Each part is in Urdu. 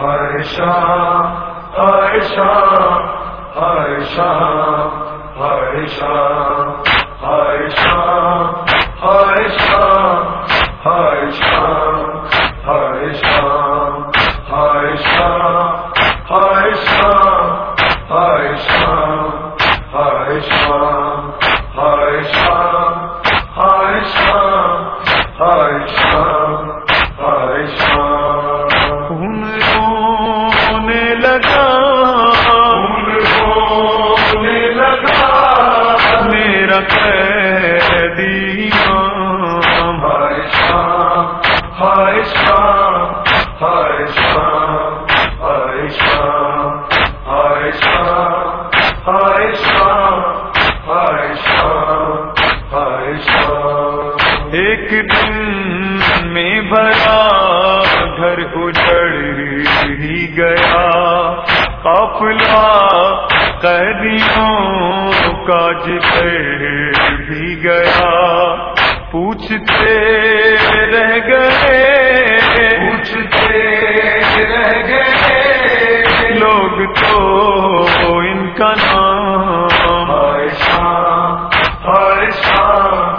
ہر شام ہر ہرشا ہرشا ہرشا ہرشا ہرشا ہرشا ہرشا ہر شام ہر شام ہر شام ہر شام ہر شام ہر شام ہر شام ایک دن میں بھرا گھر اجڑ ہی گیا قافلہ قیدیوں کا جگر بھی گیا پوچھتے رہ گئے، پوچھتے رہ گئے۔ لوگ تو ان کا نام، ہر شام ہر شام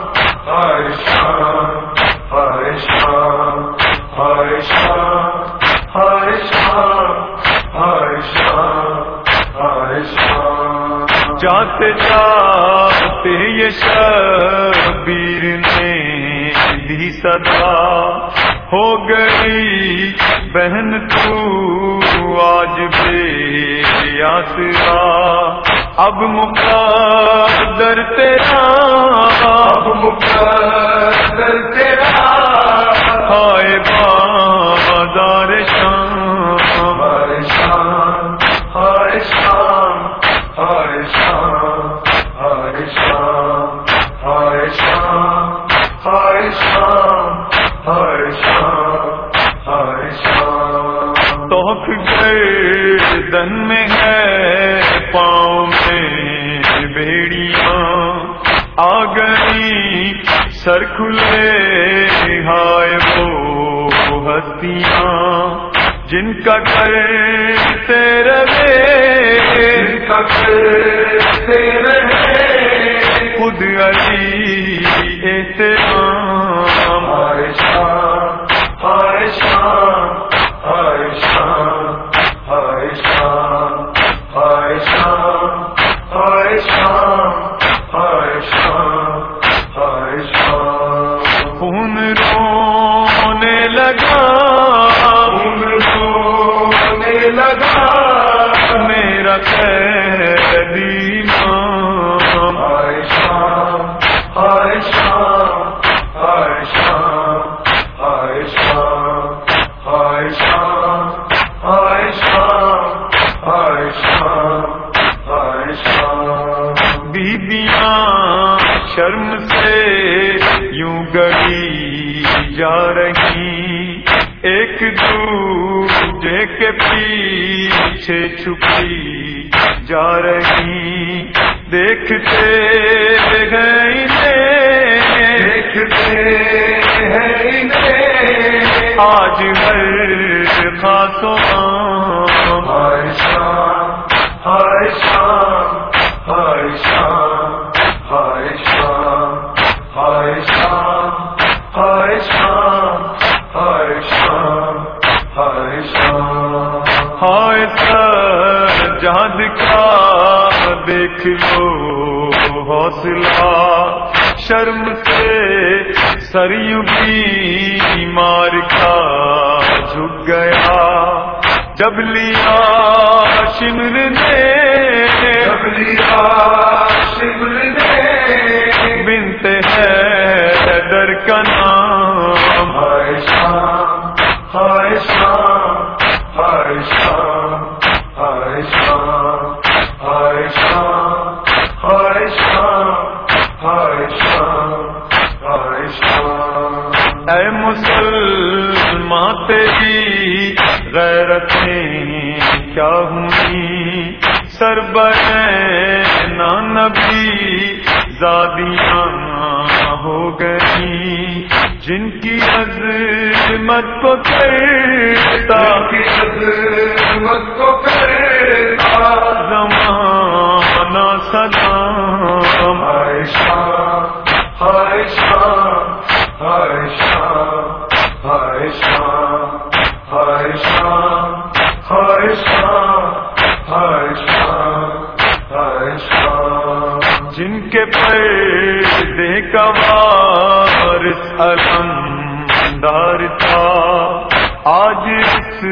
ہر شام ہر شام ہر شام ہر شام ہر شام ہر شام۔ جاتے جاتے شبیر نے بھی صدا ہو گئی بہن تو آج بے آسرا۔ اب مقدر تیرا۔ اب مقدر تیرا۔ ہائے بازار شام گردن میں ہے پاؤں میں بیڑیاں آ گئی سر کھلے ہائے وہ ہستیاں۔ جن کا گھر تیرے کا کرتے رہے۔ خود علی شرم سے یوں گڑی جا رہی۔ ایک دوجے کے پیچھے چھپی جا رہی۔ دیکھتے گئے دیکھتے ہیں آج خاصوں ہر شام ہر شام ہر شام ہر شام ہر شام ہر شام ہر شام ہر شام۔ ہائے جہاد کا دیکھ لو حوصلہ۔ شرم سے سریوں کی مار کا جھک گیا۔ جب لیا شمر نے لیا شبل نے۔ بنت ہے در کا نام۔ ہر شام ہر شام ہر شام ہر شام ہر شام ہر شام ہر شام ہر شام۔ اے مسلمان تیری غیرتیں کیا ہوئی سر نا نبی زادیاں ہو گئی۔ جن کی عظمت کو کرتا کی خدمت کو کرتا زمانہ سلام۔ ہائے شام ہائے شام۔ شام شام شام جن کے پردے کا وارث علمدار تھا آج اس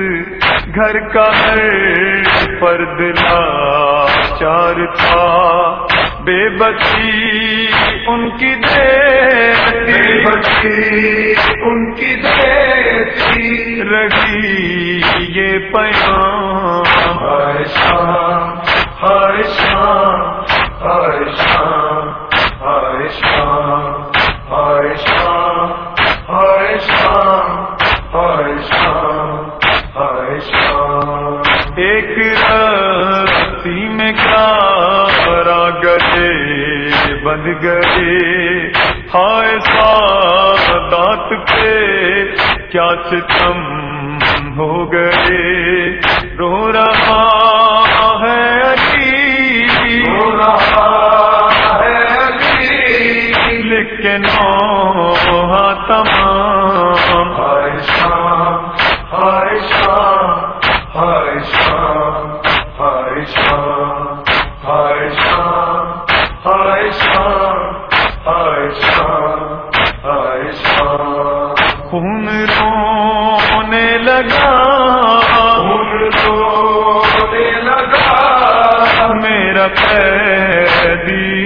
گھر کا ہر فرد لاچار تھا۔ بے بسی ان کی بے دیتی بچی ان کی دیتی۔ رہی یہ پیام ہائے شام ہائے شام شام ہائے شام ہائے شام ہائے شام شام شام ایک رسی میں کارا گلے بند گئے۔ ہائے سادات پہ کیا ستم ہو گئے۔ رو رہا تمام۔ ہائے شام ہائے شام ہائے شام ہائے شام ہائے شام ہائے شام ہائے شام ہائے شام۔ خون رونے لگا، خون رونے لگا۔ میرا قیدی